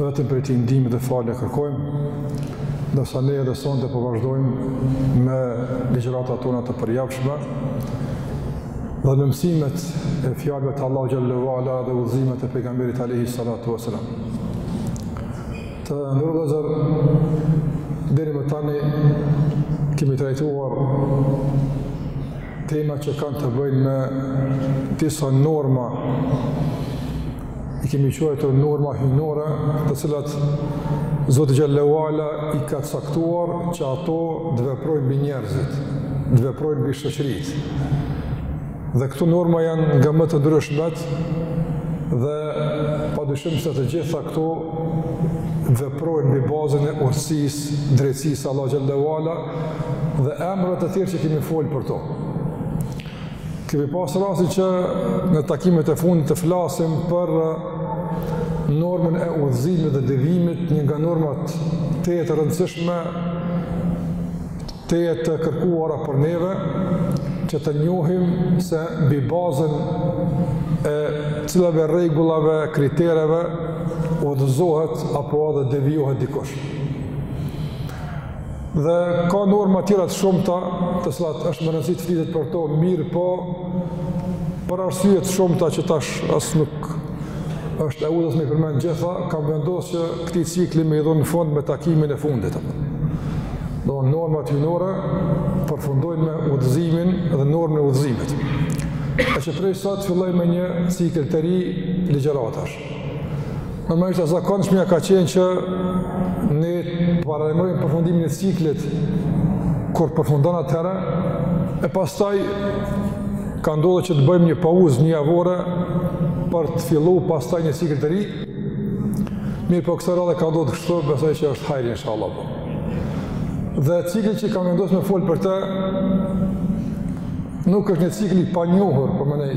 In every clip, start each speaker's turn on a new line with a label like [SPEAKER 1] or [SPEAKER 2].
[SPEAKER 1] Vetëm prej Tij ndihmë dhe falje kërkojmë, ndërsa ne edhe sonte po vazhdojmë me ligjërata tona të përjavshme dhe në mësimet e fjalëve të Allahu xhelle ue ala dhe udhëzimet e pejgamberit alejhi salatu ue selam. Të nderuar vëllezër, deri më tani kemi trajtuar Temat që kanë të bëjnë me disa norma, i kemi quajtur norma hyjnore, të cilat Zoti xhelle ue ala i ka caktuar që ato të veprojnë mbi njerëzit, të veprojnë mbi shoqëritë. Dhe këto norma janë nga më të ndryshmet dhe pa dyshim se të gjitha këto veprojnë mbi bazën e urtësisë, drejtësisë Allahut xhelle ue ala, dhe emrat e tjerë që kemi folë për to. Kemi pasë rastin që në takimet e fundit të flasim për normën e udhëzimit dhe devijimit, një nga normat tejet të rëndësishme, tejet të kërkuara për neve, që të njohim se mbi bazën e cilave rregullave, kritereve, udhëzohet apo edhe devijohet dikush. Dhe ka norma tjera të shumta, të cilat është me rëndësi të flitet për to, mirëpo për arsye të shumta që tash as nuk është e udhës me i përmend gjitha, kam vendos që këtij cikli më i dhon në fund me takimin e fundit. Domethënë normat hyjnore përfundojnë me udhëzimin dhe normën e udhëzimit. E që prej sot filloj me një cikël të ri ligjëratash. Më e zakonshmja ka qenë që ne të paralajmërojmë përfundimin e ciklit kur përfundon atëherë, e pastaj ka ndodhë që të bëjmë një pauzë njëjavore për të fillu pastaj një cikël të ri, mirëpo kësaj radhe ka ndodhë kështu, besoj që është hajri, insha Allah. Po. Dhe cikli që kam vendos me folë për të, Nuk është një cikël i panjohur po mendoj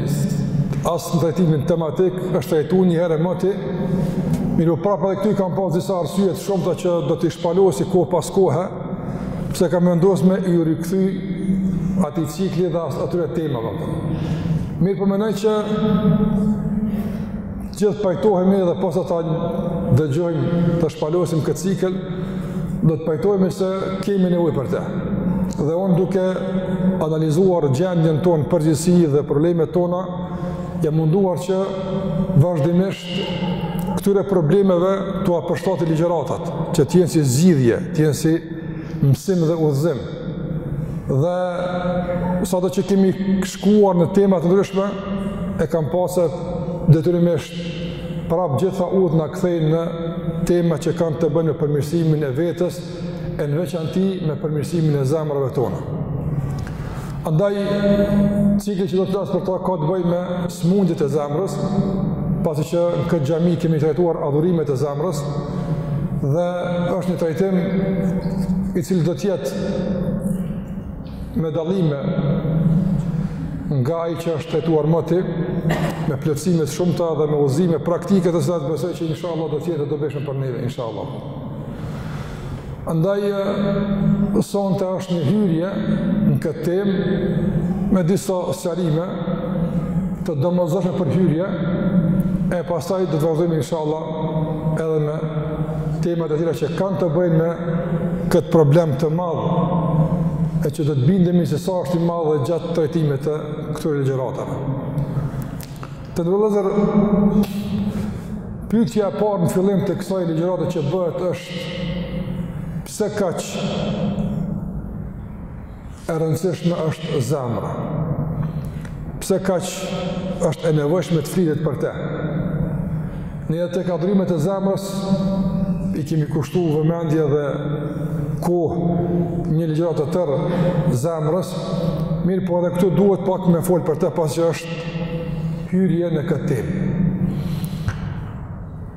[SPEAKER 1] as në trajtimin tematik, është trajtu një herë e moti, mirëpo prapë edhe këtu kam pas disa arsye të shumta që do t'i shpalosi kohë pas kohë, pse kam vendos me iu rikthy atij cikli dhe atyre temave. Mirëpo mendoj që Të gjithë pajtohemi dhe posa ta dëgjojmë të shpalosim këtë cikël, do të pajtohemi se kemi nevoj për te. Dhe unë duke analizuar gjendjen tonë në përgjithësi dhe problemet tona, jam munduar që vazhdimisht këtyre problemeve t'ua përshtati ligjëratat, që t'jenë si zgjidhje, t'jenë si mësim dhe udhëzim. Dhe sa do që kemi shkuar në tema të ndryshme, e kam pasë detyrimisht prapë gjitha udhët na kthejnë në tema që kanë të bëjnë me përmirësimin e vetes, e në veçanti me përmirësimin e zemrave tona. Andaj, cikli që do të flas për ta ka të bëjë me smundjet e zemrës, pasi që në këtë xhami kemi trajtuar adhurimet e zemrës, dhe është një trajtim i cili do të jetë me dallime nga ai që është trajtuar moti me plotësime të shumta dhe me udhëzime praktike të cilat besoj që inshallah do të jenë të dobishme për neve inshallah. Andaj sonte është një hyrje në këtë temë me disa sqarime të domosdoshme për hyrje e pastaj do të vazhdojmë inshallah edhe me temat e tjera që kanë të bëjnë me këtë problem të madh, e që do të bindemi se sa është i madh dhe gjatë trajtimit të këtyre ligjëratave. Të nderuar vëllezër, pyetja e parë në fillim të kësaj ligjërate që bëhet është pse kaq e rëndësishme është zemra. Pse kaq është e nevojshme të flitet për të? Ne edhe tek adhurimet e zemrës i kemi kushtuar vëmendje dhe kohë një ligjëratë të tërë zemrës, mirëpo edhe këtu duhet pak me folë për të pasi që është hyrje në këtë temë.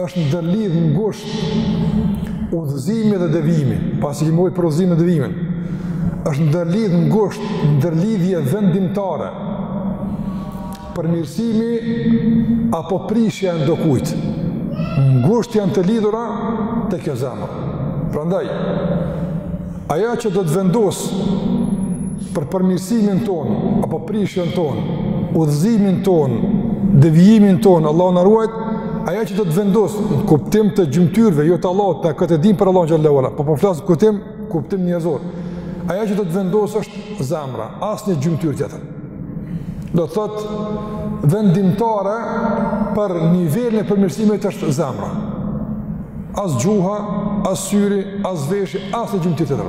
[SPEAKER 1] është ndërlidh ngusht udhëzimi dhe devijimi, pasi kemi ujë për udhëzimin dhe devijimin, është ndërlidh ngusht, ndërlidhje vendimtare, përmirësimi apo prishja e ndokujt, ngusht janë të lidhura te kjo zemër. Prandaj, Ajo që do të vendosë për përmirësimin tonë apo prishjen tonë, udhëzimin tonë, devijimin tonë, Allahu na ruajtë, ajo që do të vendosë në kuptim të gjymtyrve, jo të Allahut, ta këtë e dimë për Allahun xhel-le ue ala, po po flas kuptim, kuptim njerëzor. Ajo që do të vendosë është zemra, asnjë gjymtyr tjetër. do të thotë vendimtare për nivelin e përmirësimit është zemra. As gjuha, as syri, as veshi, asnjë gjymtyrë tjetër.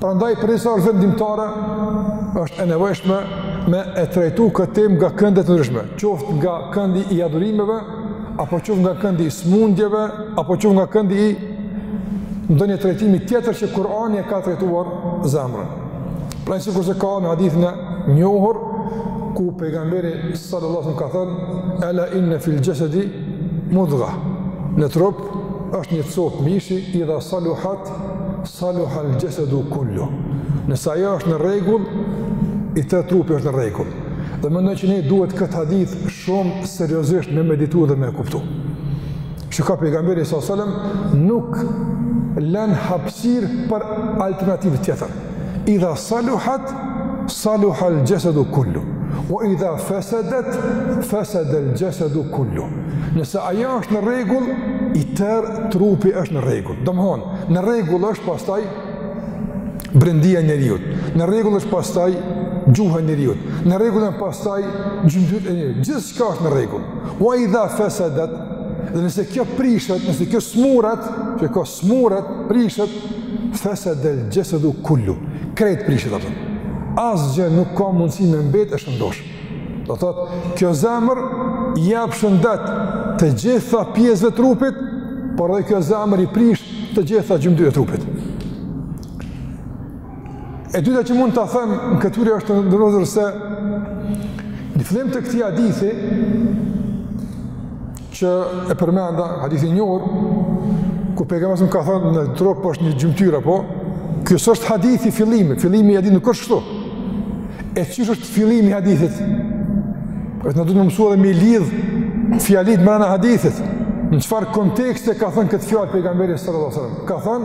[SPEAKER 1] Prandaj përderisa është vendimtare, është e nevojshme me e trajtu këtë temë nga kënde të ndryshme. Qoftë nga këndi i adhurimeve, apo qoftë nga këndi i smundjeve, apo qoftë nga këndi i ndonje trajtimi tjetër që Kurani e ka trajtuar zemrën. Pra sikurse ka në hadithin e njohur ku pejgamberi sallallahu alajhi wasallam ka thënë ala inna fil jasadi mudgha në trup është një copë mishi idha saluhat saluhal jasadu kullu nëse ajo është në rregull i tërë trupi është në rregull dhe mendoj që ne duhet këtë hadith shumë seriozisht me meditu dhe me kuptu çka pejgamberi sallallahu alajhi wasallam nuk lën hapësirë për alternativë tjetër Idha saluhat saluhal jasadu kullu wa idha fasadat fasadal jasadu kullu. Nëse ajo është në rregull, i tërë trupi është në rregull. Domthon, në rregull është pastaj brendia e njeriut. Në rregull është pastaj gjuha e njeriut. Në rregull janë pastaj gjymtyrët e njeriut. Gjithçka është në rregull. Wa idha fasadat, dhe nëse kjo prishet, nëse kjo smuret, kjo Smuret, prishet, fesedel xhesedu kullu. Krejt prishet atëm. Asgjë nuk ka mundësi me mbet e shëndosh. Do të thotë kjo zemër jep shëndet të gjitha pjesëve të trupit, por edhe kjo zemër i prish të gjitha gjymtyrët e trupit. E dyta që mund ta them në këtyre është të nderuar vëllezër se në fillim të këtij hadithi që e përmenda hadithi i njohur ku pejgamberi ka thënë në trup është një gjymtyrë po kjo s'është hadithi, fillimi, fillimi i hadithit nuk është kështu. E qysh është fillimi i hadithit? Këtë ne duhet me mësu edhe me i lidh fjalitë mrena hadithit. Në çfarë konteksti e ka thënë këtë fjalë pejgamberi sallallahu alejhi ve selem? Ka thënë,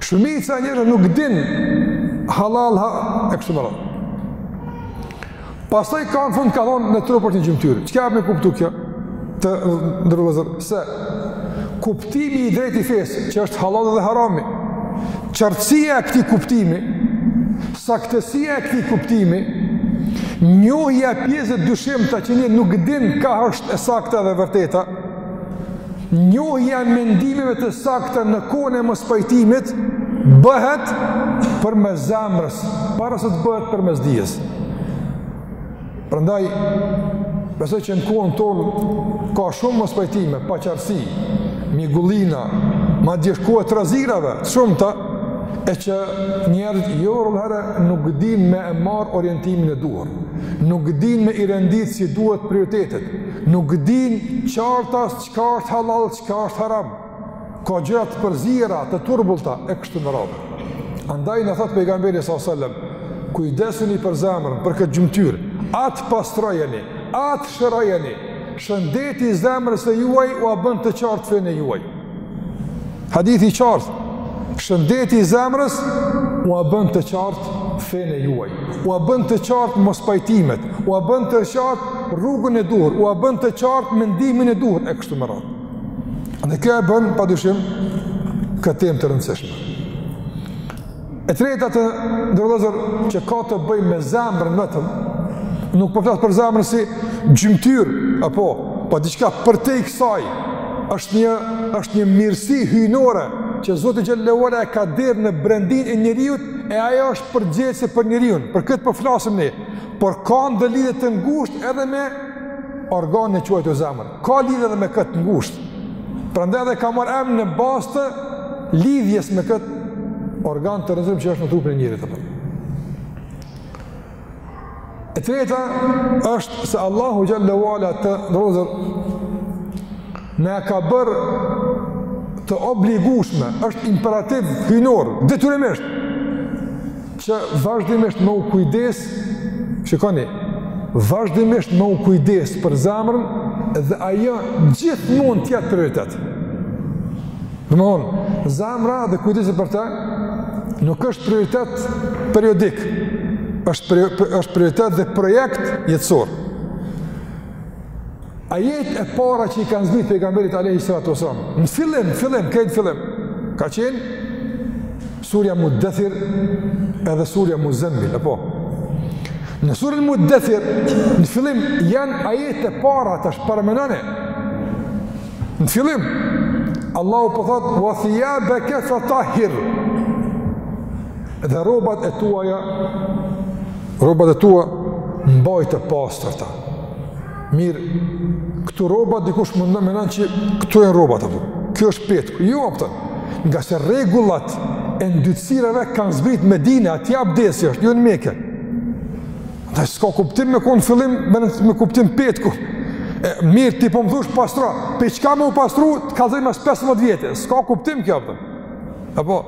[SPEAKER 1] Shumica e njerëzve nuk din halal ha e kështu me radhë. Pastaj ka në fund ka thonë në trup është një gjymtyrë. Çka jep me kuptu kjo? Të nderuar vëllezër, se kuptimi i drejtë i fesë, që është hallalli dhe harami, qartësia e këtij kuptimi, saktësia e këtij kuptimi, njohja e pjesës së dyshimtë që ne nuk dimë çka është e sakta dhe e vërteta, njohja e mendimeve të sakta në kohën e mospajtimit, bëhet përmes zemrës, para se të bëhet përmes dijes. Prandaj, besoj që në kohën tonë, ka shumë mospajtime, paqartësi, mjegullina, madje është kohë e trazirave të shumta, e që njerëzit jo rrallëherë nuk din me e marrë orientimin e duhur, nuk din me i rendit si duhet prioritetet, Nuk din qartas çka është halal, çka është haram. Ka gjëra të përziera, të turbullta e kështu me radhë. Andaj na thot pejgamberi sa selam, kujdesuni për zemrën, për këtë gjymtyr, at pastrojeni, at shërojeni. Shëndeti i zemrës së juaj ua bën të qartë fenë juaj. Hadithi i qartë, shëndeti i zemrës, ua bën të qartë fenë e juaj, ua bën të qartë mospajtimet, ua bën të qartë rrugën e duhur, ua bën të qartë mendimin e duhur, e kështu me radhë. Dhe kjo e bën, pa dyshim, këtë temë të rëndësishme. E treta të nderuar vëllezër që ka të bëjë me zemrën vetë, nuk po flas për zemrën si gjymtyrë, apo, po diçka përtej kësaj, është një, është një mirësi hyjnore, që Zoti xhelle ue ala e ka dirë në brendinë e njeriut, e ajo është përgjegjëse për njeriun, për këtë po flasim ne, por ka edhe lidhje të ngushtë edhe me organin e quajtur zemër. Ka lidhje edhe me këtë ngushtë. Prandaj edhe ka marrë emër në bazë të lidhjes me këtë organ të rëndësishëm që është në trupin e njeriut, apo. E treta është se Allahu xhelle ue ala të nderuar vëllezër na e ka bërë të obligueshme, është imperativ hyjnor, detyrimisht, Që vazhdimisht me u kujdes, shikoni, vazhdimisht me u kujdes për zemrën dhe ajo gjithmonë të jetë prioritet. Domethënë, zemra dhe kujdesi për te nuk është prioritet periodik, është, është prioritet dhe projekt jetësor. Ajet e para që i kanë zbrit pejgamberit alejhi salatu ue selam, në fillim, fillim, krejt n'fillim, ka qenë surja Mudethir edhe surja Muzemil, apo. Në suren Mudethir, në fillim, janë ajet e para tash paramendone. Në fillim, Allahu po thotë, ue thijabeke fetahir, dhe rrobat e tuaja, rrobat e tua, mbaji të pastërta. Mirë, këtu rrobat dikush mund të menon që këtu janë rrobat, apo. Kjo është petku. Jo, a kupton. Ngase rregullat e ndytësirave kanë zbrit n'Medine, atje abdesi është, jo në Meke. Dhe s'ka kuptim me konë fillim, me, në, me kuptim petku. E, mirë, ti po më thush pastro. Prej çka me u pastru, të kallëzoj mas 15 vjete. S'ka kuptim kjo, a kupton. Apo,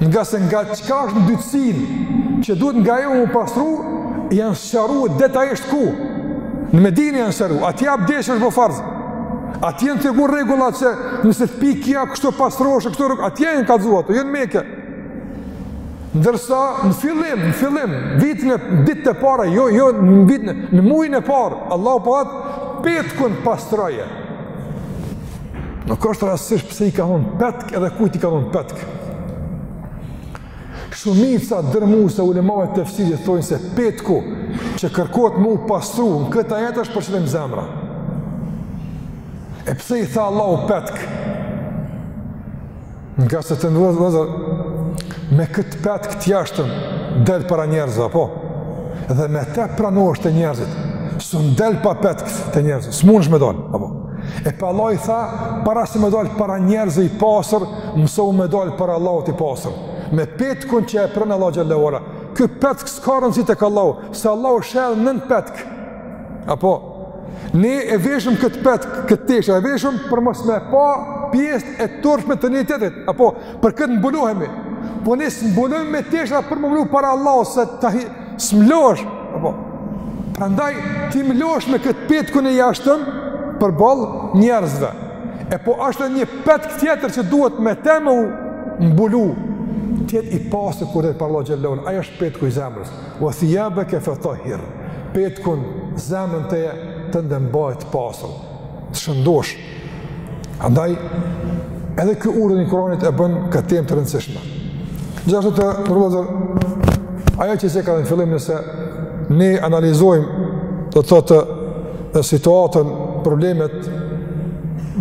[SPEAKER 1] Ngase nga çka është ndytësinë që duhet nga ajo u pastru, janë sqaru detajisht ku. Në Medine janë sqaru, atje abdesi është bo farz. Atje janë tregu rregullat që nëse të pikja, kështu pastrohesh, kështu rëkë, atje janë kallzu ato, jo n'Meke. Ndërsa në fillim, në fillim, vitin e ditë e para, jo, jo, në vitin e, në muajin e parë, Allahu po thotë, petkun pastroje. Nuk është rastësisht pse i ka thonë petk edhe kujt i ka thonë petk. Shumica dërrmuese e ulemave të tefsirit thonë se petku që kërkohet m'u pastru në këtë ajet është për qëllim zemra. E pse i tha Allahu petk? Ngase të nderuar vëllezër, me këtë petk të jashtëm del para njerëzve, apo? Dhe me të pranueshëm te njerëzit, sun del pa petk te njerëzit, s'mundesh me dalë, apo? E pra Allahu i tha, para se me dalë para njerëzve i pastër, mësohu me dalë para Allahut i pastër, me petkun që e pranon Allahu xhele ve ala, ky petk s'ka rëndësi tek Allahu, se Allahu sheh edhe nën petk, apo? Ne e veshim këtë petk, këto tesha, e veshim për mos me pa pjesët e turpshme të një-tjetrit, apo për këtë mbulohemi, po ne s'mbulohemi me tesha për m'u mlu para Allahut, se te Ai s'mlohesh, apo, prandaj ti mlohesh me këtë petkun e jashtëm përballë njerëzve, e po është një petk tjetër që duhet me të m'u mbulu, t'jetë i pastër kur del para Allahut xhele, ai është petku i zemrës, Ue thijabeke fetahhir, petkun, zemrën të, tënde mbaje të pastër, të shëndoshë. Andaj, edhe ky urdhër i Kuranit e bën këtë temë të rëndësishme. Gjithashtu vëllezër, ajo që ceka edhe në fillim nëse ne analizojmë do të thotë situatën, problemet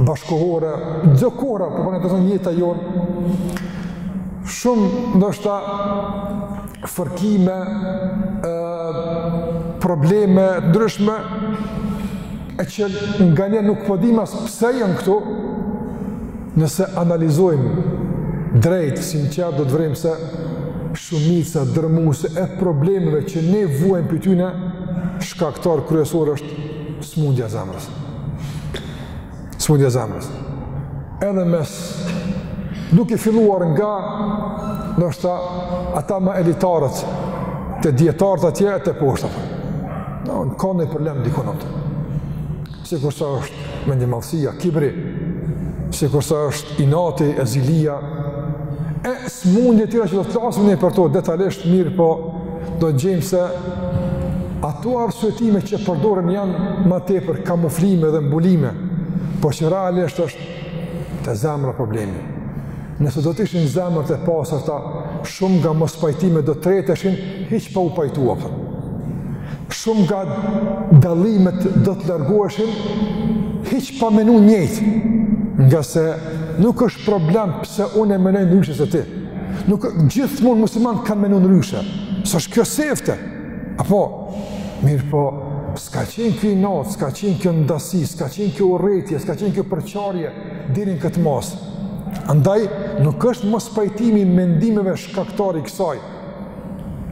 [SPEAKER 1] bashkëkohore, çdo kohëra, pothuaj të njëjta jonë, shumë ndoshta fërkime, ë probleme të ndryshme e që nganjëherë nuk po dimë as pse janë këto. Nëse analizojmë drejt sinqertë do të vërejmë se shumica dërrmuese e problemeve që ne vuajmë prej tyne shkaktar kryesor është smundja e zemrës. Sëmundja e zemrës. Edhe mes duke filluar nga ndoshta ata më elitarët te dijetarët atje e teposhtë. Do të kanë një problem dikund aty. Sikurse është mendjemadhësia, kibri, sikurse është inati e zilia, e sëmundje të tjera që do të flasim ne për to detalisht mirëpo do të gjejmë se ato arsyetime që përdoren janë ma tepër kamuflime dhe mbulime, po që realisht është te zemra problemi. Nëse do të ishin zemrat e pastërta, shumë nga mospajtimet do të treteshin, hiç pa u pajtu, apo. Shumë nga dallimet do të largoheshin, hiç pa menu njëjtë, ngase nuk është problem pse unë e menoj ndryshe se ti, Nuk gjithmonë muslimanët kanë menu ndryshe. S'është kjo sefte. Apo, mirëpo, s'ka qenë kjo inat, s'ka qenë kjo ndasi, s'ka qenë kjo urrejtje, s'ka qenë kjo përçarje, deri në këtë masë. Andaj, nuk është mospajtimi i mendimeve shkaktar i kësaj,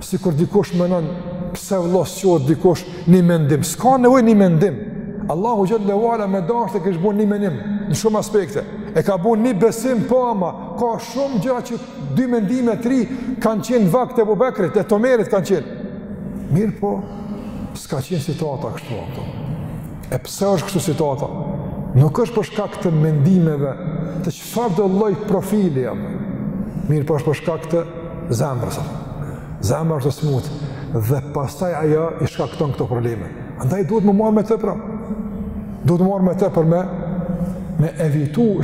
[SPEAKER 1] sikur dikush menon, pse vëlla s'qet dikush një mendim, s'ka nevojë një mendim. Allahu xhele ue ala me dashtë e kish bu një mendim, në shumë aspekte. E ka bu një besim, po ama, Ka shumë gjëra që dy mendime, tri kanë qenë vakt të Ebu Bekrit, e t'Omerit kanë qenë. Mirëpo, s'ka qenë situata kështu ato. E pse është kështu situata? Nuk është për shkak të mendimeve të çfarëdo lloj profili janë. Mirëpo është për shkak të zemrës. Zemrës të smutë dhe pastaj ajo i shkakton këto probleme. Andaj duhet m'u marrë me të pra. Duhet m'u marrë me të për me me evitu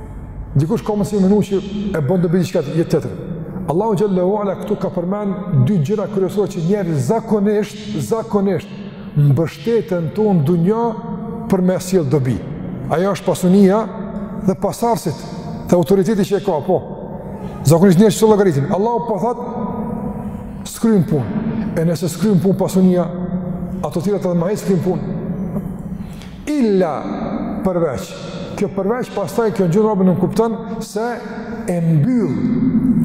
[SPEAKER 1] Dikush ka mundsi me menu që i bon dobi diçka në jetë tjetër. Allahu xhele ue ala këtu ka përmend dy gjëra kryesore që njerëzit zakonisht, zakonisht, mbështeten n'to në dunja për me sjellë dobi. Ajo është pasunia dhe pasardhësit dhe autoriteti që e ka, po. Zakonisht njerëzit këto i llogaritin. Allahu po thotë, s'kryn punë. E nëse s'kryn punë pasunia, ato tjerat edhe ma s'kryjnë punë. Illa, përveç. Kjo përveç pastaj kjo në gjuhën arabe nënkupton se e mbyll,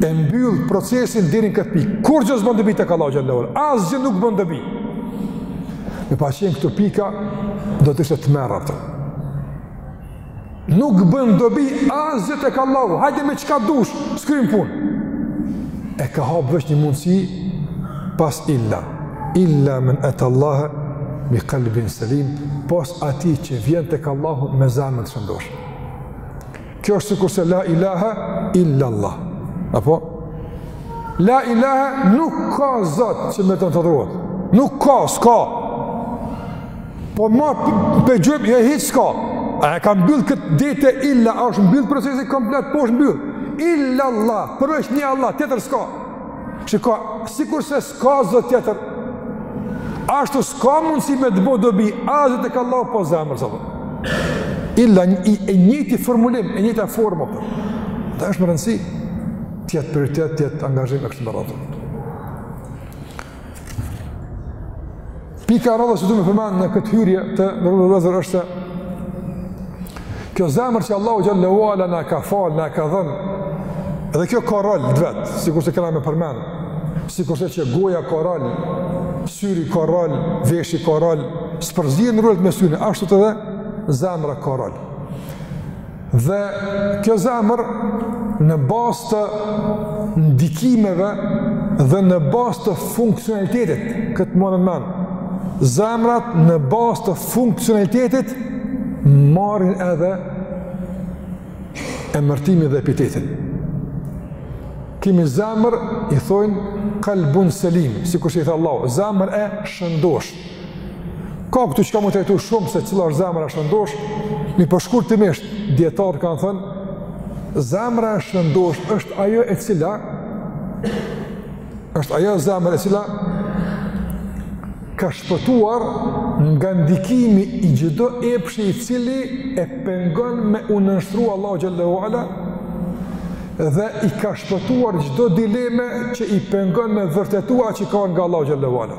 [SPEAKER 1] e mbyll procesin deri në këtë pikë. Kurgjo s'bën dobi tek Allahu xhele ue ala, asgjë nuk bën dobi. Me pas qenë këtu pika do të ishte tmerr ato. Nuk bën dobi asgjë tek Allahu. Hajde me çka dush, s'kryn punë. E ka hap veç një mundësi pas illa. Illa men ata Allaha bi qalbin salim, pos atij që vjen tek Allahu me zemër të shëndoshë. Kjo është sikurse la ilaha illa Allah. Apo la ilaha nuk ka zot që meriton të adhurohet. Nuk ka, s'ka. Po ma pe gjojmë, jo hiç s'ka. A e ka mbyll këtë deri te illa, a është mbyll procesi komplet, po është mbyll. Illa Allah, përveç Allah, tjetër s'ka. Shiko, sikurse s'ka zot tjetër, ashtu s'ka mundësi me të bo dobi, asgjë tek Allah pos zemrës. Illa, i njëjti formulim, e njëjta formë, po. Dhe është me rëndësi, të jetë prioritet, të jetë angazhim e kështu me radhë. Pika e radhës që du me përmend në këtë hyrje të nderu vëllezër është se kjo zemër që Allahu xhele ue ala na e ka falë, na e ka dhënë edhe kjo ka rol të vet, sikurse kena me përmend, sikurse që goja ka rol, syri ka rol, veshi ka rol, s'përzihen rolet mes tyre, ashtu edhe zemra ka rol. Dhe kjo zemër në bazë të ndikimeve dhe në bazë të funksionalitetit, këtë me thënë, zemrat në bazë të funksionalitetit marrin edhe emërtimin dhe epitetin. Kemi zemër, i thojnë, kalbun selim, sikurse i tha Allahu, zemër e shëndosh. Ka këtu çka me u trajtu shumë se cila është zemra e shëndosh, mirëpo shkurtimisht, dijetarët kanë thënë, zemra e shëndosh është ajo e cila, është ajo zemër e cila, ka shpëtuar nga ndikimi i çdo epshi i cili e pengon me u nënshtru Allahu xhele ue ala dhe i ka shpëtuar çdo dileme që i pengon me vërtetu atë që ka nga Allahu xhele ue ala.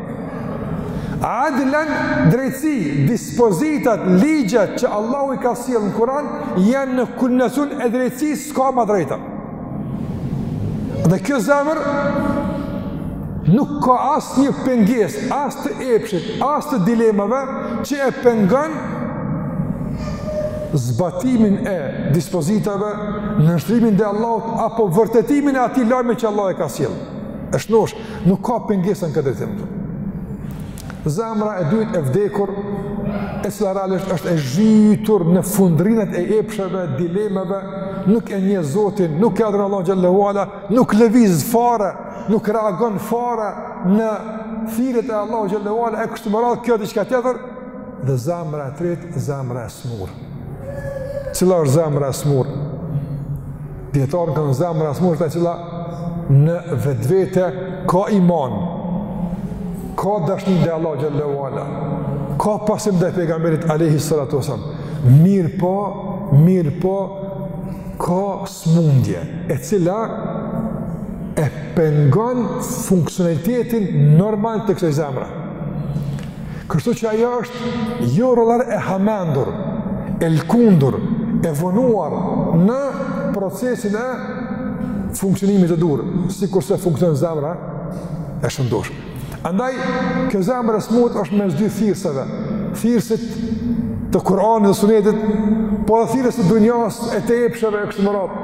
[SPEAKER 1] Adlen drejtësi, dispozitat, ligjet që Allahu i ka sjellë në Kur'an janë në kulminacion e drejtësisë, s'ka ma të drejta. Dhe kjo zemër nuk ka asnjë pengesë, as të epshit, as të dilemave që e pengon zbatimin e dispozitave, nënshtrimin ndaj Allahut, apo vërtetimin e atij lajmi që Allahu e ka sjellë, e shnosh, Nuk ka pengesa në këtë drejtim. Zemra e dytë e vdekur, e cila realisht është e zhytur në fundërrinat e epsheve, dilemave, nuk e njeh Zotin, nuk e adhuron Allahun xhele ue ala, nuk lëviz fare, nuk reagon fare në thirrjet e Allahut xhele ue ala, e kështu me radhë kjo diçka tjetër, dhe zemra e tretë, zemra e smur. Cila është zemra e smur? Dijetarët kanë zemra e smur është ajo e cila në vetvete ka iman, ka dashni ndaj Allahut xhele ue ala, ka pasim ndaj pejgamberit alejhi salatu ues selam, mirëpo, mirëpo, ka smundje, e cila e pengon funksionalitetin normal të kësaj zemre. Kështu që ajo është jo rrallëherë e hamendur, e lkundur, e vonuar në procesin e funksionimit të duhur, sikurse funksionon zemra e shëndosh. Andaj, kjo zemër e smut është mes dy thirrësve, thirrësit të Kur'anit dhe Sunetit, po dhe thirrësit të dunjas e të epsheve e kështu me radhë.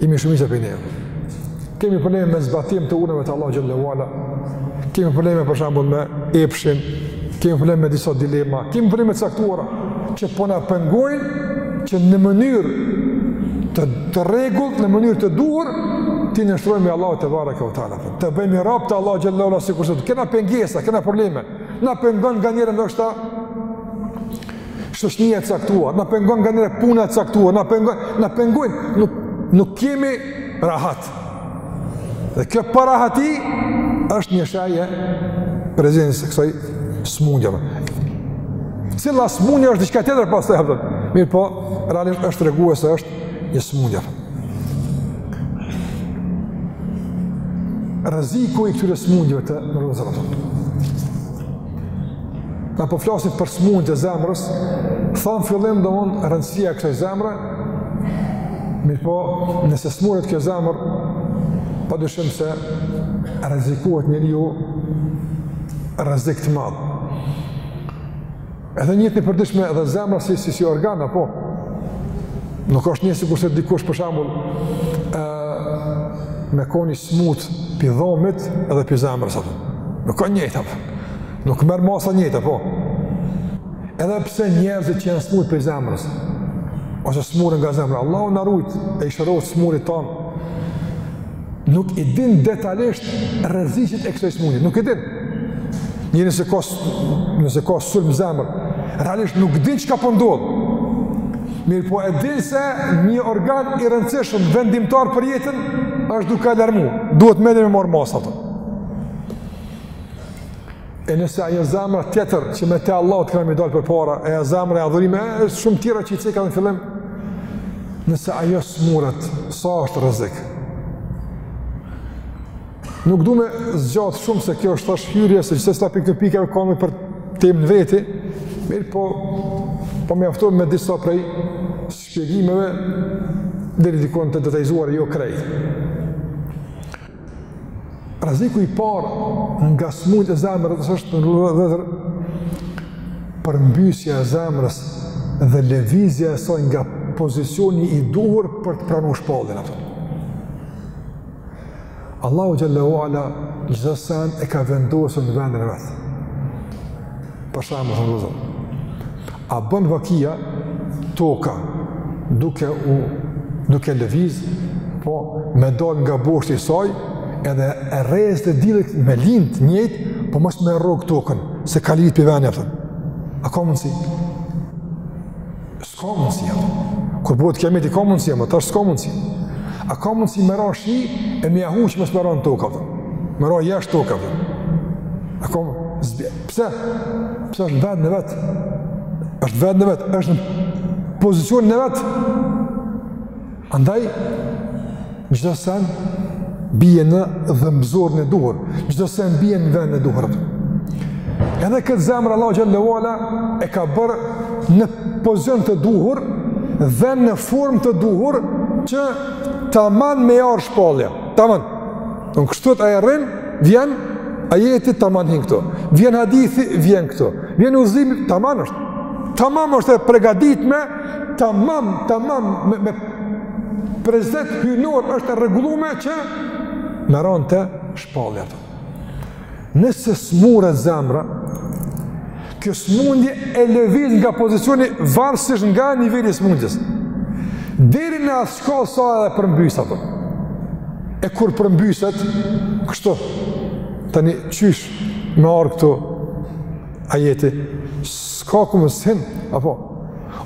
[SPEAKER 1] Jemi shumica prej neve. Kemi probleme me zbatim të urdhnave të Allahut xhele ue ala, kemi probleme për shembull me epshin, kemi probleme me disa dilema, kemi probleme të caktuara, që po na pengojnë që në mënyrë të, të rregullt, në mënyrë të duhur, t'i nënshtrohemi Allahut tebareke ue teala. Të bëhemi robë të Allahut xhele ue ala sikurse kena pengesa, kena probleme, na pengon nganjëherë ndoshta Shoqënia e caktuar, na pengon nganjëherë puna e caktuar, na pengon, na pengojnë, nuk nuk kemi rahat. Dhe kjo parahati është një shejë e prezencës së kësaj smundje. Cila smundje është diçka tjetër pastaj. Mirëpo, realisht është treguar se është një smundje. Rreziku i këtyre smundjeve të. Na po flasim për smundjet e zemrës, tham n'fillim domon rëndësia e kësaj zemre. Mirëpo, nëse smuret kjo zemër, pa dyshim se rrezikohet njeriu rrezik të madh. Edhe n'jetën e përditshme edhe zemra si, si, si organ, apo? Nuk është një sikurse dikush për shambull e, me koni smut pi dhomit edhe pi zemrës, ato? Nuk ka njëjtë, apo. Nuk merr masa njëjtë, po. Edhe pse njerëzit që janë smurë prej zemrës, ose smurë nga zemra, Allahu na rujtë e i shëroftë smurit tanë, nuk i din detalisht rreziqet e kësoj smunje, nuk i din. Njeri nëse ka, nëse ka sulm zemre, realisht nuk din çka po ndodh, mirëpo e din se një organ i rëndësishëm vendimtar për jetën, është duke alarmu, duhet me dhe me marrë masa, ato. E nëse ajo zemra tjetër që me te Allahut kemi me i dalë përpara, e ajo zemra e adhurimeve e shumë tjera që i cekam në fillim, nëse ajo smuret, sa është rrezik. Nuk du me zgjatë shumë se kjo është tash hyrje, se qysh ta pikënpikë e kamë për tem në veti, mirëpo, po mjaftohem me disa prej shpjegimeve deri dikund të detajzuar jo krejt. Rreziku i parë nga smundjet e zemrës është vëllezër përmbysja e zemrës dhe lëvizja e saj nga pozicioni i duhur për të pranuar shpalljen, ato. Allahu xhel-le ue ala çdo sen e ka vendosur në vendin e vet. Për shembull, o zot. A bën vakia toka duke u duke lëviz, po me dal nga boshti i saj, edhe e rrezet e dillit me lind njët, po mos me rrok tokën, se ka lëviz pi veni, A ka mundësi? Ka mundësi, a? Kur bëhet kiameti, ka mundësi, ama tash s'ka mundësi. A ka mundësi me ra shi e me ja huq e mos me ra në tokë, dhe me ra jashtë tokës. Dhe. A ka mundësi, pse? Pse është n'vendin e vet? Është n'vendin e vet, është në pozicionin e vet? Andaj, çdo sen bije në dhëmbëzorin e duhur, çdo sen bije në vendin e duhur. Edhe këtë zemër Allah xhel-le ue ala e ka bërë në pozicion të duhur dhe në formë të duhur që taman me i ardh shpallja. Taman. Në kështu ajo rrin, vjen ajeti taman hin këtu. Vjen hadithi, vjen këtu. Vjen udhëzimi, taman është. Taman është e pregaditme taman, taman, me, me precizitet hyjnor është e rregullume që me ra në te shpallja. Nëse smuret zemra, kjo smundje e lëviz nga pozicioni varësisht nga niveli i smundjes. Deri në atë shkallë sa edhe përmbyset. E kur përmbyset, kështu, tani qysh me ardh këtu ajeti, S'ka ku me hi, s'hin, apo?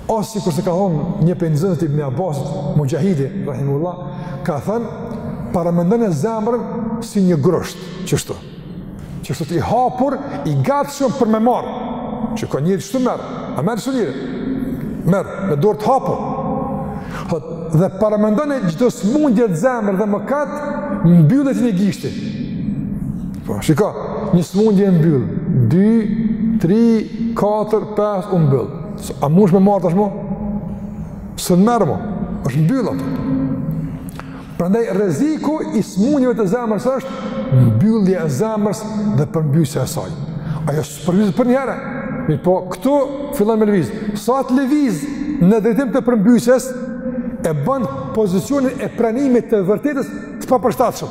[SPEAKER 1] O, sikurse ka thonë një pej nxënësve t'Ibni Abbasit, Muxhahidi, rahimehullah, ka thënë, paramendone zemrën si një grusht, qështu. Qështu t'hapur, i gatshëm për me marrë. Që ka njëri qështu merr, a merr qështu njëri? Merr, me dorë të hapur. Thot, dhe paramendone çdo smundje t'zemrës dhe mëkat, mbyllet një gisht. Po, shiqo, një smundje e mbyll, 2, 3, 4, 5, u mbyll. A mundesh me marrë tash mo? S'un merr mo, është mbyllë ajo. Prandaj, rreziku i smundjeve të zemrës është mbyllja e zemrës dhe përmbysja e saj. Ajo s'përmbyset përnjëherë, mirëpo këtu fillon me lëvizë. Sa të lëvizë në drejtim të përmbysjes, e bënë pozicionin e pranimit të vërtetës të papërshtatshëm.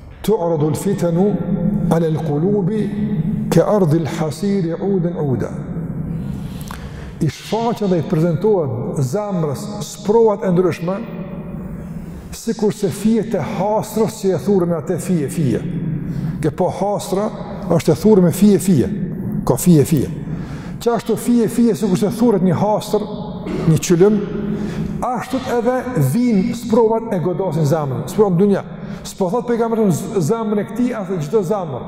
[SPEAKER 1] Tu'radu al-fitanu 'ala al-qulubi ka ardhi al-hasiri 'udan 'uda. I shfaqen dhe i prezentohen zemrës sprovat e ndryshme, sikurse fijet e hasrës që e thurin atë fije, fije. Se po hasra është e thurme fije, fije. Ka fije, fije. Qashtu fije, fije, sikurse thuret një hasrë, një qylym, ashtu edhe vijnë sprovat e godasin zemrën, sprovat në dunja. S'po thot pejgamberi zemrën e këtij, atij, çdo zemër.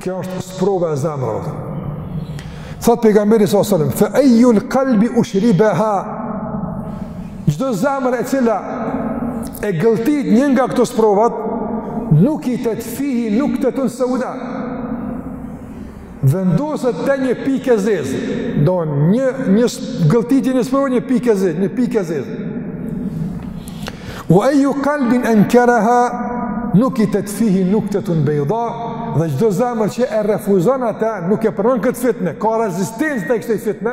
[SPEAKER 1] Kjo është sprova e zemrës. Thot pejgamberi salallahu alejhi ue selem, "Fa ayyu qalbin ushribaha Çdo zemër e cila e gëlltit një nga këto sprovat, nukitet fihi nuktetun sauda. Vendoset n'te një pikë e zezë. Domethënë gëlltitje një sprovë një pikë e zezë, një pikë e zezë. Wa ayu qalbin ankaraha nukitet fihi nuktetun bejda dhe çdo zemër që e refuzon ate nuk e pranon këtë fitne ka rezistencë ndaj kësaj fitne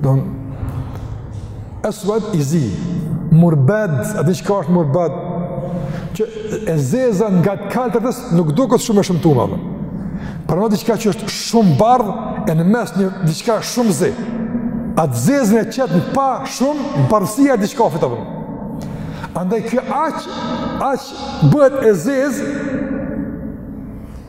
[SPEAKER 1] Do në eswed i zi, murbed, a di çka është murbed, që e zeza ngat të kaltërtës nuk duket shumë e shëmtume. Por në diçka që është shumë bardhë, e në mes një diçka shumë zi. Atë zezën e qet në pah shumë, bardhësia e diçkafit. Prandaj kjo aq, aq bëhet e zezë,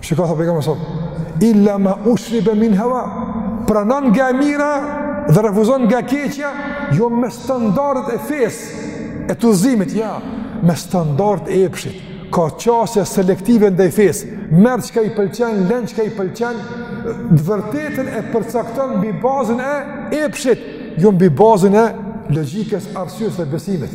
[SPEAKER 1] Siç ka thënë Pejgamberi a.s., illa ma ushribe min heva, pranon nga e mira dhe refuzon nga e keqja, jo me standardet e fesë, e t'udhëzimit, ja, me standardet e epshit, ka qasja selektive ndaj fesë, merr çka i pëlqen, len çka i pëlqen, të vërtetën e përcakton mbi bazën e epshit, jo mbi bazën e logikës, arsyes dhe besimit.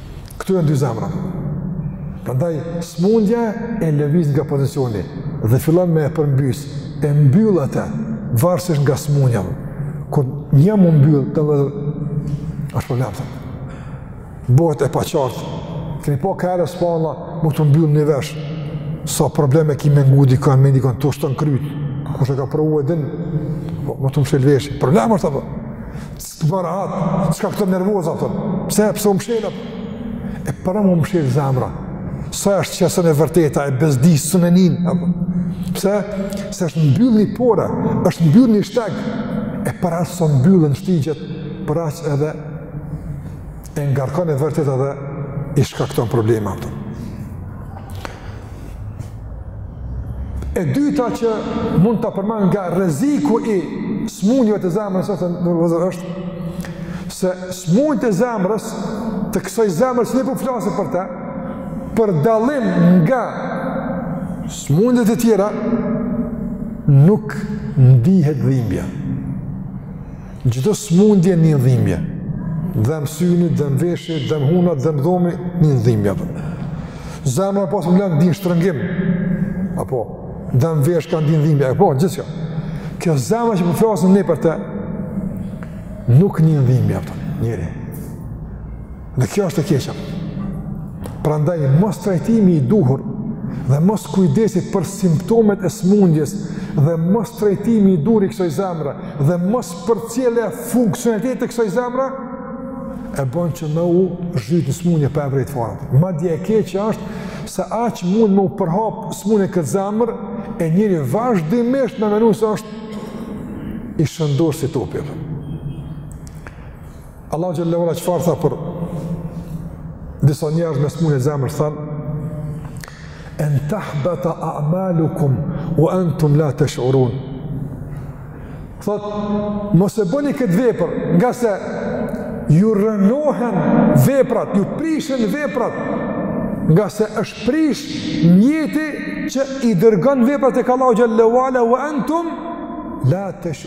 [SPEAKER 1] Këto janë dy zemra. Prandaj smundja e lëviz nga pozicioni dhe fillon me e përmbys, e mbyll atë varësisht nga smundja. Kur një mund mbyll të vëzë është problem të. Bëhet e paqartë. Keni po kërë së pala, me t'u mbyllë një vesh. Sa probleme ki me ngudi, ka me ndikon, t'ushton kryt. Kush e ka provu e din, po, me t'u mshel vesh. Problem është të Të bërë rahat, shkakton nervozë, apo, pse, pse u mshel, e pra m'u mshel zemra, sa është që asën e vërteta e bezdis, s'un e nin, pse, se është mbyllë një pore, është mbyllë një shteg, e për atë se mbyllen shtigjet, për atë edhe e ngarkon e vërteta dhe i shkakton probleme, apo. E dyta që mund ta përmend nga rreziku i smundjeve të zemrës, e të nderuar vëllezër, është, se smundjet e zemrës, të kësoj zemrës, ne po flasim për te, për dallim nga smundjet e tjera, nuk ndihet dhimbja. Çdo smundje nin dhimbje. Dhem syni, dhem veshi, dhem huna, dhem dhomi, nin dhimbje apo. Zemra pas mblan ndin shtrëngim. Apo dhem veshka, ndin dhimbje, apo gjithçka. Kjo zemra që po flasim ne për te nuk nin dhimbje apo. Njeri. Dhe kjo është e keqja. Prandaj mos trajtimi i duhur dhe mos kujdesi për simptomet e sëmundjes dhe mos trajtimi i duhur i kësaj zemre dhe mos përcjellja e funksionalitetit të kësaj zemre e bën që me u zhyt në sëmundje pa e vërejt fare. Madje e keqja është se aq mund me u përhap sëmundje këtë zemër e njeri vazhdimisht me menu se është i shëndosh si topi. Allahu xhelle ue ala çfarë tha për disa njerëz me smunje zemre thotë en tahbata a'malukum wa antum la tash'urun thot mos e bëni këtë vepër ngase ju rrënohen veprat ju prishen veprat ngase është prish mjeti që i dërgon veprat tek Allahu xhelle ue ala wa antum la tash'urun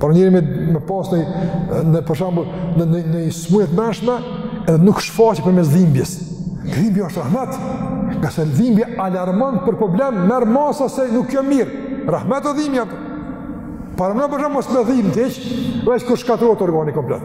[SPEAKER 1] Pa ndi. Me, me pas në, në për shembull, në, në, nji smuje t'mrenshme, edhe nuk shfaqet përmes dhimbjes. Dhimbja është rahmet, ngase dhimbja alarmon për problem, merr masa se nuk jo mirë. Rahmet o dhimbja, paramendo për shembull mos me dhimb hiç, veç kur shkatrrohet organi komplet.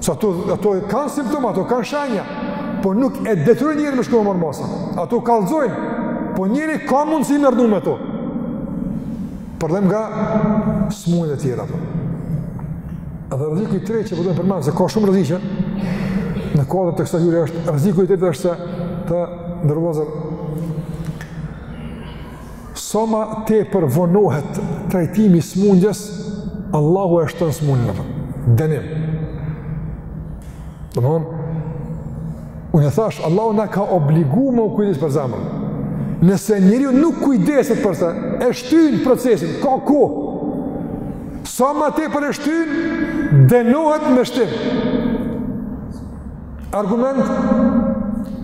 [SPEAKER 1] Se ato, ato kanë simptoma, ato kanë shenja, po nuk e detyrojnë njerin me shku me marr masa. Ato kallxojnë, po njeri ka mundësi me rrnu me to. Për dallim nga smunjet e tjera. Po. Edhe rreziku i tretë që po dojmë me përmen, se ka shumë rreziqe, në kuadër të kësaj hyrje është, rreziku i tretë është se të ndërvazër Sa më tepër vonohet trajtimi i smundjes, Allahu e shton smundjen ata. Dënim. Domethënë unë thash, Allahu na ka obligu me u kujdes për zemrën. Nëse njeriu nuk kujdeset për te, e shtyn procesin, ka kohë. Sa më tepër e shtyn, dënohet me shtim. Argument,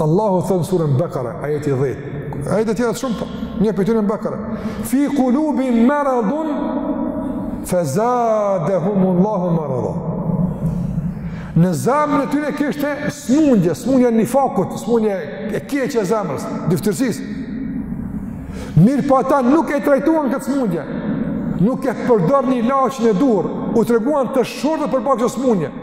[SPEAKER 1] Allahu thotë n'suren Bekare, ajeti 10. Ajetet janë të shumta, një prej tyne n'Bekare. Fi kulubihim meradun, fe zadehumu Allahu merada. Në zemrën e tyre kishte smundje, smundja e nifakut, smundja e keqe e zemrës, dyftyrësisë. Mirëpo ata nuk e trajtuan këtë smundje, nuk e përdorën ilaçin e duhur, u treguan të shurdhër përballë kësaj smundje.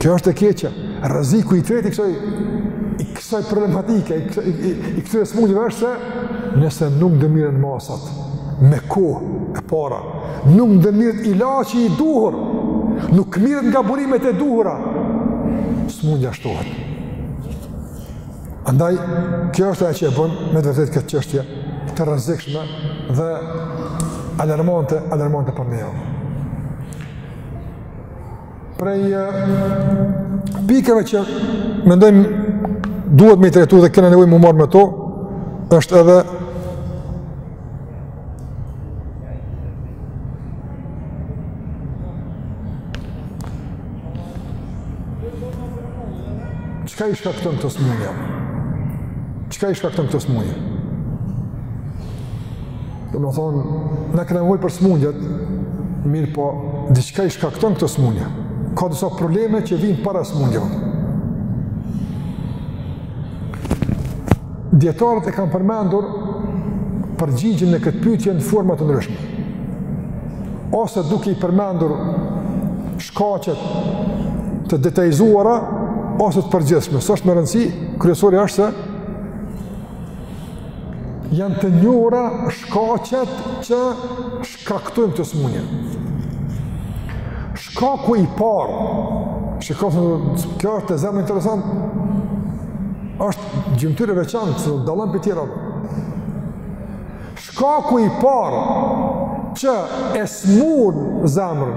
[SPEAKER 1] Kjo është e keqja, rreziku i tretë i kësaj i kësaj problematike, i kësaj i, i këtyre smundjeve është se nëse nuk ndërmirren masat me kohë e para, nuk ndërmirret ilaçi i duhur, nuk mirret nga burimet e duhura, smundja shtohet. Andaj, kjo është ajo që e bën, me të vërtetë këtë çështje, të rrezikshme dhe alarmante, alarmante për njo. Prej pikave që mendojmë duhet me i trajtu dhe kena nevojë m'u marrë me to, është edhe çka i shkakton këto smunje? Çka i shkakton këto smunje? Domethënë, na kena ngoj për smundjet, mirëpo, diçka i shkakton këto smundje. Ka disa probleme që vijnë para smundjeve. Dijetarët e kanë përmendur përgjigjën në këtë pyetje në forma të ndryshme. Ose duke i përmendur shkaqet të detajizuara, ose të përgjithshme. S'është me rëndësi, kryesorja është se janë të njohura shkaqet që shkaktojnë këto smundje. Shkaku i parë, që ka kjo është te zemra, interesant, është gjymtyrë e veçantë, që dallon prej tjerave. Shkaku i parë që e smun zemrën,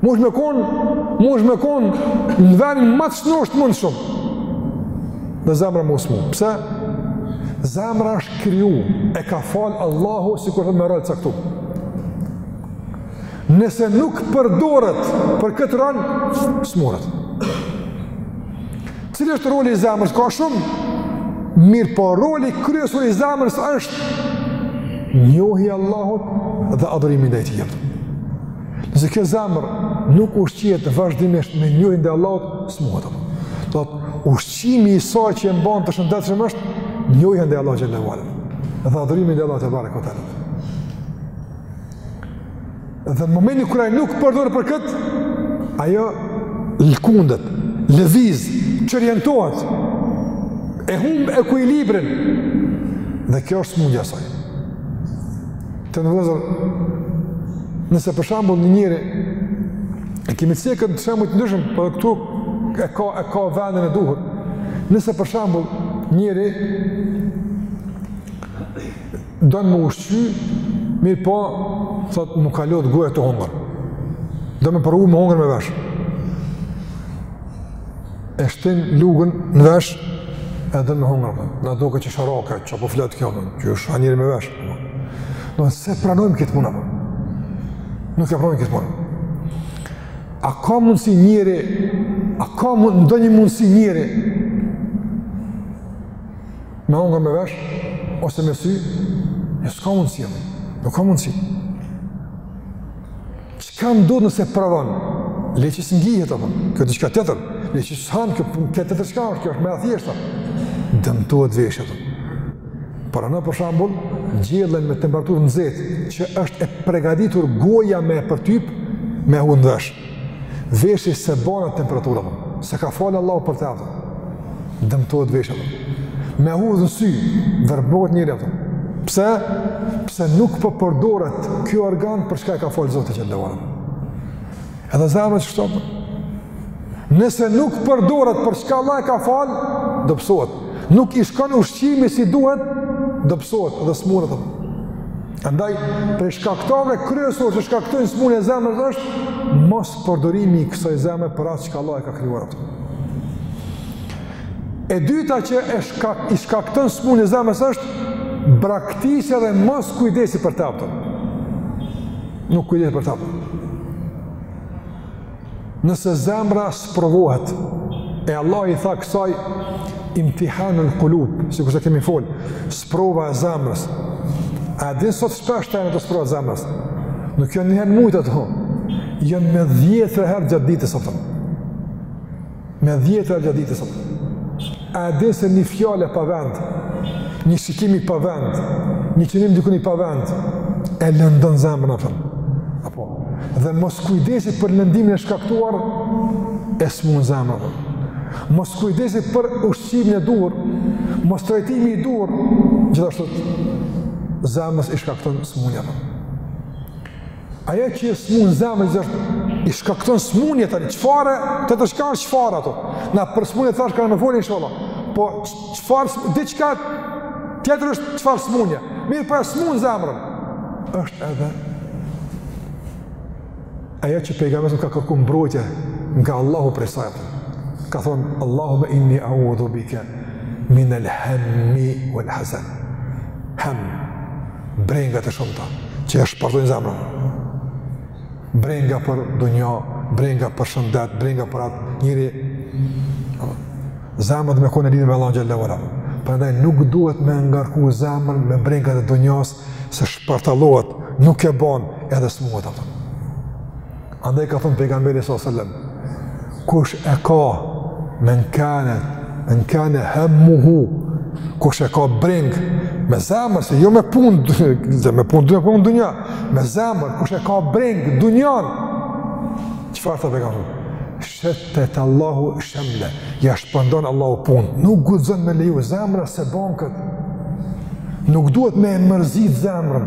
[SPEAKER 1] Munesh me kon, munesh me kon në venin ma të shnosht në mundshëm. Dhe zemra me u smu. Pse? Zemra është kriju, e ka fal Allahu sikur me rol të caktum. Nëse nuk përdoret për këtë rol, smuret. Cili është roli i zemrës? Ka shumë, mirëpo roli kryesor i zemrës është njohja e Allahut dhe adhurimi ndaj tij. Nëse kjo zemër nuk ushqehet vazhdimisht me njohjen ndaj Allahut, smuhet apo. Domethënë ushqimi i saj që e mban të shëndetshme është njohja ndaj Allahut xhele ve ala. Dhe adhurimi ndaj Allahut tebareke ue teala. Dhe në momentin kur ajo nuk përdoret për këtë, ajo lëkundet, lëviz, çorientohet, e humb ekuilibrin. Dhe kjo është smundja e saj. Të nderuar vëllezër, nëse për shembull një njeri, e kemi cekë në shembuj të ndryshëm, por po këtu e ka, e ka vendin e duhur. Nëse për shembull njeri don me u ushqy, mirëpo thotë, m'u ka lodh goja tu hongër. Do me provu me hongër me vesh. e shtin lugën në vesh edhe me hongër apo. Na doket qesharake, që po flet kjo apo, qysh han njeri me vesh. Ne s'e pranojmë këtë punë apo. Nuk e pranojmë këtë punë. A ka mundësi njeri, a ka mund, ndonjë mundësi njeri me hongër me vesh, ose me sy, jo s'ka mundësi, nuk ka mundësi. Çka ndodh nëse provon? Le që s'ngihet apo, kjo diçka tjetër, le që s'han kjo punë tjetër, çka është, kjo është më e thjeshta. Dëmtohet veshi apo. Pra, po ana për shembull, gjellën me temperaturë të nxehtë që është e përgatitur goja me e përtyp, me e hudh n'vesh. Veshi s'e ban atë temperaturë, s'e ka fal Allahu për të. dëmtohet veshët. Me hudh në sy, verbohet njëri, apëton. Pse? Pse nuk po përdoret kjo organ për çka e ka falë Zoti xhele ve ala. Edhe zemra qështu, apëton. Nëse nuk përdoret për çka Allahu e ka falë, dobësohet. Nuk i shkon ushqimi si duhet, dobësohet edhe smuret, apëton. Andaj, prej shkaktarëve kryesorë që shkaktojnë smunjen e zemrës është, mos përdorimi i kësaj zemre për atë çka Allahu e ka krijuar, apëton. E dyta që e shkak, i shkakton smunje zemrës është braktisja dhe moskujdesi për të. Nuk kujdesi për të. Nëse zemra sprovohet, e Allahu i tha kësaj imtihanul kulub, sikurse kemi folë, sprova e zemrës. A e din sa të shpeshta janë sprovat e zemrës? Nuk janë njëherë në mujt ato. Janë me dhjetëra herë gjatë ditës, apëton. Me dhjetra herë gjatë ditës. A e din se një fjalë e pavend, një shikim i pavend, një qënim dikun i pavend, e lëndon zemrën atëm. Apo, dhe moskujdesi për lëndimin e shkaktuar, e smun zemrën atëm. Moskujdesi për ushqimin e duhur, mostrajtimi i duhur, gjithashtu zemrës i shkakton smunje atëm. Ajo që e smun zemrën që i shkakton smunje tani çfarë tjetër çka është çfarë ato. Na për smunje thashë kena me fol inshallah. Po çfarë diçka tjetër është çfarë smunje. Mirëpo po e smun zemrën. Është edhe ajo që pejgamberi ka kërku mbrojtje nga Allahu prej saj. Ka thon Allahumma inni a'udhu bika min al-hammi wal-hazan. Ham. brengat e shumta, që e shpartallojnë zemrën. Brenga për dunja, brenga për shëndet, brenga për atë njeri. Zemra duhet me kon e lidhun me Allahun xhele ve ala. Prandaj nuk duhet me ngarku zemrën me brenga të dunjas, se shpartallohet, nuk e ban edhe smuhet, apëton. Andaj ka thonë pejgamberi alejhi selam, kush e ka men kanet, men kane hemmuhu, kush e ka brengë, me zemër, se jo me punë, se me punë duhet me punu dunja, me zemër, kush e ka brengë, dunjan, çfarë tha pejgamberi? Shettete Allahu shemle, ja shpërndon Allahu punën, nuk guxon me leju, zemra s'e ban këtë, nuk duhet me e mërzit zemrën,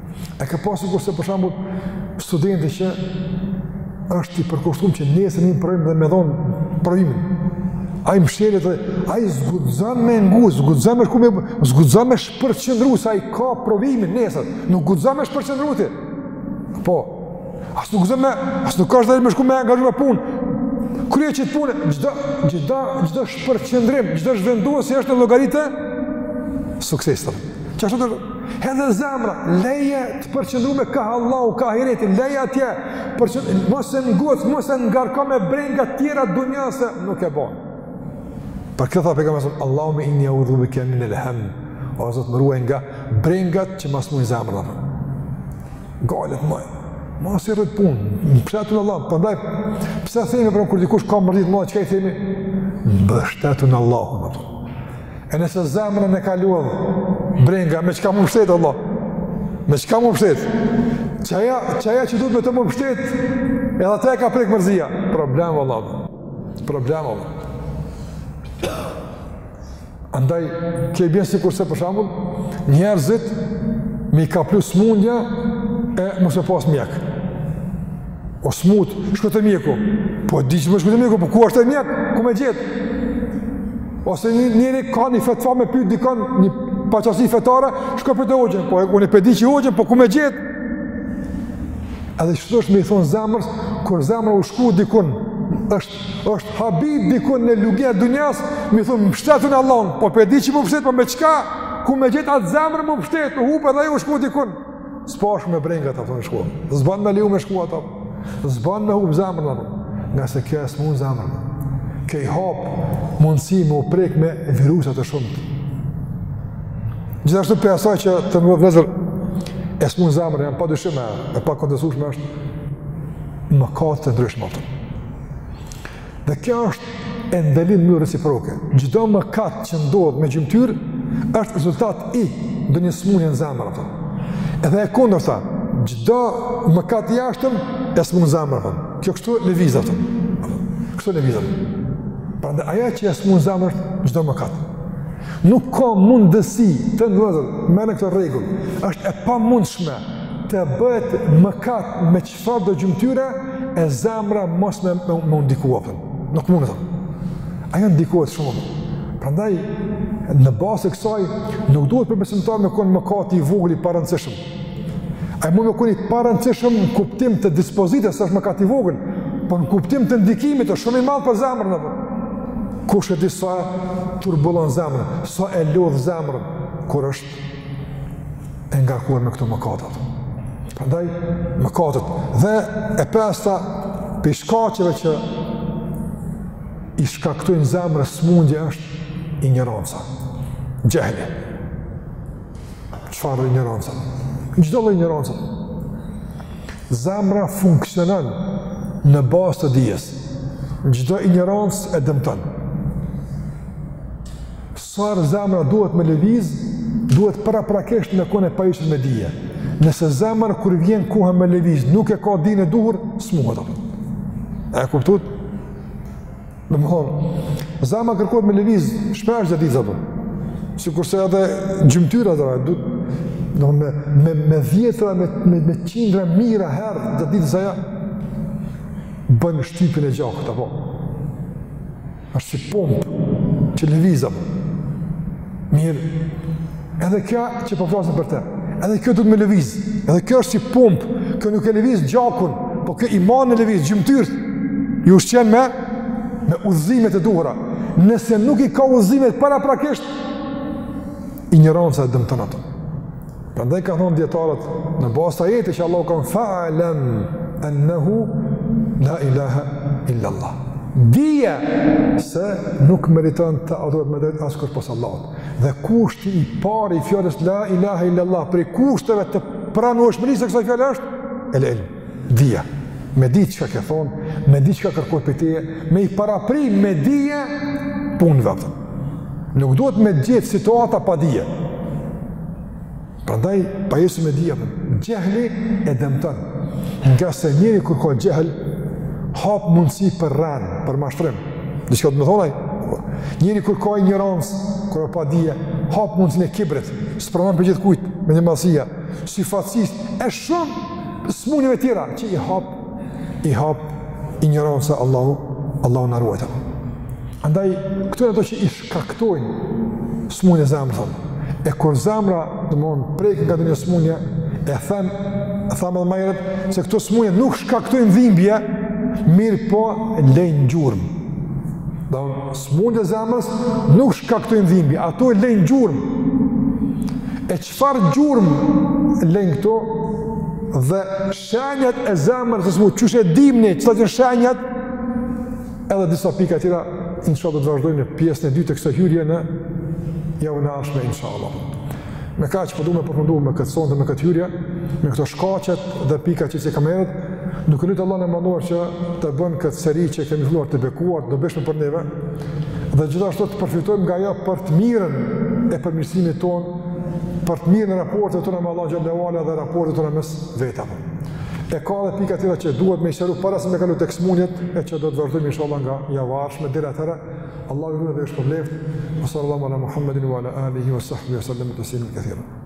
[SPEAKER 1] E ke pa sikurse për shembull studenti që është i përkushtum që nesër në provim edhe me dhonë provimin. Ai mshelet edhe ai s'guxon me nguc, s'guxon me shku me, s'guxon me shpërqendru se ai ka provimin nesër, nuk guxon me shpërqendru ti. Po, as nuk guxon me, as nuk qashtu edhe me shku me angazhu me punë, kryeje qët punë, çdo, çdo, çdo shpërqendrim, çdo zhvendosje është në llogari të suksesit tij. Qashtu Edhe zemra, leje të përqendrume ka Allahu, ka ahireti, leje atje, përqendru, mos e nguc, mos e ngarko me brenga tjera t'dunjasë, nuk e bon. Për këtë tha Pejgamberi alejhi selam, Allahumme inni eudhu bike minel-hem, o Zot më ruaj nga brengat që ma smujnë zemrën. Galet maj, mas i rrët punë, mbështetu në Allah, prandaj, pse themi për në kur dikush ka mërzi t'madhe, çka i themi? Mbështetu në Allah, në E nëse zemrën e ka lodh brenga, me çka m'u mbështet n'Allah? Me çka m'u mbështet? Qajo, qajo që duhet me të m'u mbështet, edhe ata e ka prek mërzia. Problem, vallah. Problem, vallah. Andaj, kjo i bjen sikurse për shembull, njerëzit me i kaplu smundja e mos me pas mjek. U smut, shko te mjeku. Po di që me shku te mjeku, po ku është mjek? Ku me gjet? Ose një njeri ka një fetva me pyt dikon një paqartësi fetare, shko pyte hoxhën. Po unë po e di që hoxhën, po ku me gjet? Edhe qështu është me i thonë zemrës, kur zemra u shku dikun, është, është habit dikun në lugje t'dunjasë, me i thonë mbështetu në Allahun, po po e di që m'u mbështet, po me çka? Ku me gjet atë zemër m'u mbështet, u hup edhe u shku dikun. S'bashku me brengat ato u shku a. S'bën me leju me shku ata. S'bën me hup zemrën apo. Ngase kjo e smun zemrën. Kjo i hap mundësi me u prek me virusa të shumtë. Gjithashtu prej asaj që të nderum vëllezër e smun zemrën, janë pa dyshim e pakontestushme është mëkate të ndryshmë atëm. Dhe kjo është e ndërlidhun n'mënyrë reciproke. Çdo mëkat që ndodh me gjymtyrë, është rezultat i ndonjë smundje në zemër, ato. Edhe e kundërta, çdo mëkat i jashtëm e smun zemrën, ato. Kjo kështu lëviz, ato. Kështu lëviz, prandaj ajo që e smun zemrën, çdo mëkat. Nuk ka mundësi të nderum vëllezër, merrne këtë rregull, është e pamundshme të bëhet mëkat me Çfarëdo gjymtyre, e zemra mos me, me, me u ndiku, apo. nuk munet. Ajo ndikohet shumë. Prandaj, në bazë të kësaj, nuk duhet për besimtar me konë mëkati i vogël i parëndësishëm. Ai mund me konë i parëndësishëm në kuptim të dispozitës, se është mëkat i vogël, por po në kuptim të ndikimit, është shumë i madh për zemrën, apo. Kush e di sa e turbullon zemrën, sa e lodh zemrën, kur është e ngarkuar me këto mëkate. Prandaj mëkatet dhe e pesta prej shkaqeve që i shkaktojnë zemrës smundje është injoranca. Xhehli. Çfarë injoranca? Çdo lloj injoranca. Zemra funksionon në bazë të dijes. Çdo injorancë e dëmton. Sa herë zemra duhet me lëviz, duhet paraprakisht me kon e pajisur me dije. Nëse zemra kur vjen koha me lëviz, nuk e ka dijen e duhur, smuhet apo. A e kuptut? Domethon, zemra kërkohet me lëviz, shpesh gjatë ditës apo. Sikurse edhe gjymtyra dhe rajtë, do me me me dhjetra me me me qindra mijra herë gjatë ditës ajo bën shtypin e gjakut apo është si pompë që lëviz apo. Mirë, edhe kjo që po flasim për të, edhe kjo duhet me lëviz, edhe kjo është si pompë, kjo nuk e lëviz gjakun, po kjo i merr e lëviz, gjymtyrët, i ushqen me, me udhëzimet e duhura. Nëse nuk i ka udhëzimet paraprakisht, injoranca e dëmton atë. Prandaj kanë thonë dijetarët, në bazë të ajetit që Allahu ka thënë fa'alem ennehu la ilaha illallah. Dije se nuk meriton të adhurohet me të drejtë askush pos Allahut. Dhe kushti i pari i fjalës la ilaha illallah, prej kushteve të pranueshmërisë së kësaj fjale është, el-ilm. Dija. Me dit çka ke thon, me di çka kërkohet prej teje, me i parapri me dije punëve tua. Nuk duhet me të gjet situata pa dije. Prandaj pajisu me dije. Xhehli e dëmton. Ngase njeri kur ka xhehl hap mundësi për rrenë, për mashtrim. Diçka domethonë. Njeri kur ka injorancë, kur ka padije, hap mundësinë e kibrit, s'pranon prej gjithkujt mendjemadhësia, si facis, e shumë Smunjeve tjera që i hap, i hap injoranca Allahu, Allahu na ruajttë. Andaj, këto janë ato që i shkaktojnë smunjen e zemrës. E kur zemra, domethon preket nga ndonjë smunje, e them, thamë edhe ma herët, se këto smunje nuk shkaktojnë dhimbje, mirëpo lejnë gjurmë. Dhe smunjet e zemrës nuk shkaktojnë dhimbje, ato lejnë gjurmë. Çfarë gjurmë lejnë këto dhe shenjat e zemrës të smutë, që t'i dimë, qeto shenjat, edhe disa pika tjera, inshallah do të vazhdojmë në pjesën e dytë të kësaj hyrje në javën e ardhshme inshallah. Me kaq po du me përfundu me këtë sonte dhe me këtë hyrje, me këto shkaqet dhe pika që i cekëm, duke lutë Allahun e madhëruar që ta bëjë këtë seri që kemi filluar të bekuar, të dobishme për neve, dhe gjithashtu të përfitojmë nga ajo për të mirën e përmirësimit tonë, për të mirë në raportet tona me Allah xhallahu ala dhe raportet tona mes vetave. E ka edhe pika tjera që duhet me sqaruar para se me kalu tek smunjet që do të vazhdojmë inshallah nga java ardhshme deri atëhera. Allahu ju rujtë dhe ju shpërbleftë. Sallallahu ala Muhammedin wa ala alihi wa sahbihi sallam taslimin kethira.